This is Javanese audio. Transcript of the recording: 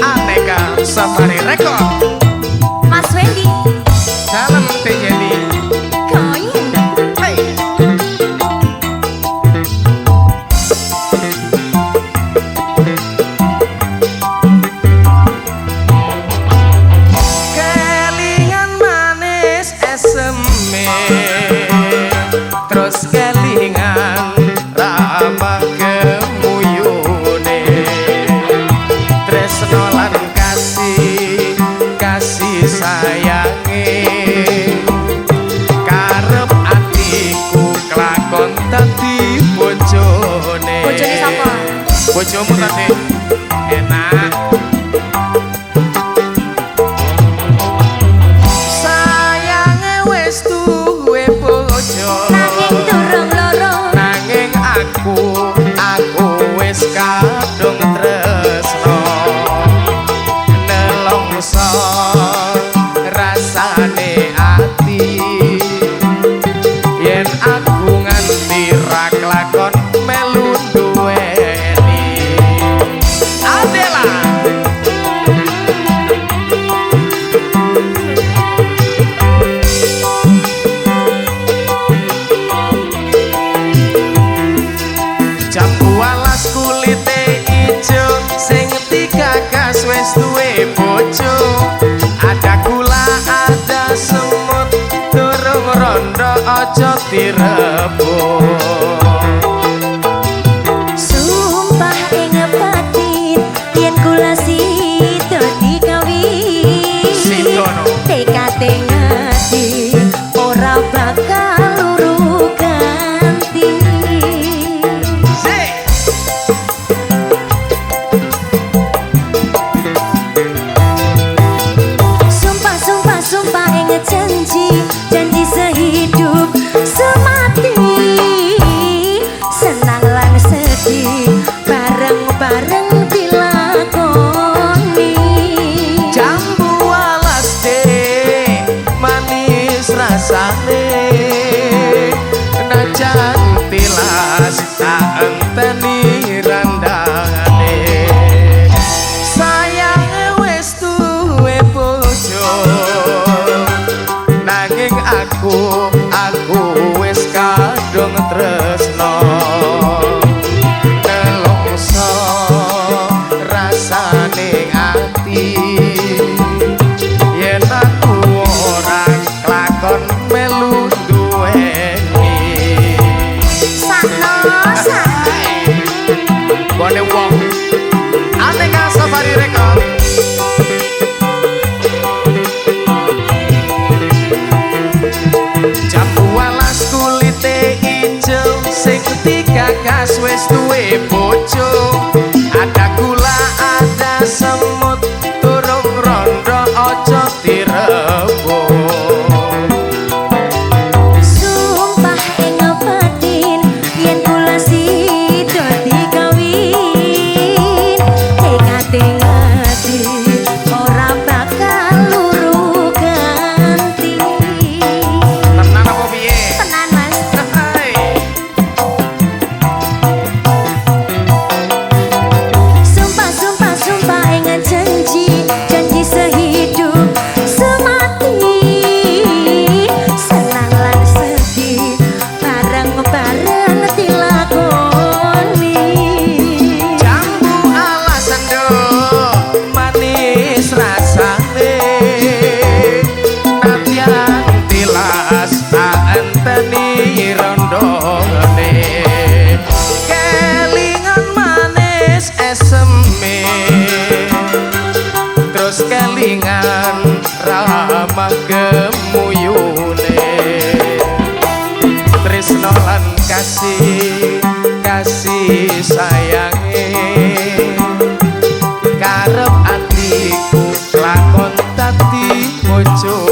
America, safari record. bojomu ta ne enak. Sayange wis duwe bojo. Nanging durung loro nanging aku aku wis kadung tresno. Nelongso panas wis tuwe bojo. Ada gula ada semut durung rondo aja direbut. Thank you. tak enteni randane sayange wis duwe bojo. Nanging aku Jam 12 kulite ijo sing tiga gas wis duwe kelingan ramah gemuyune. Tresno lan kasih kasih sayange. Karep atiku lakon tati bojoku.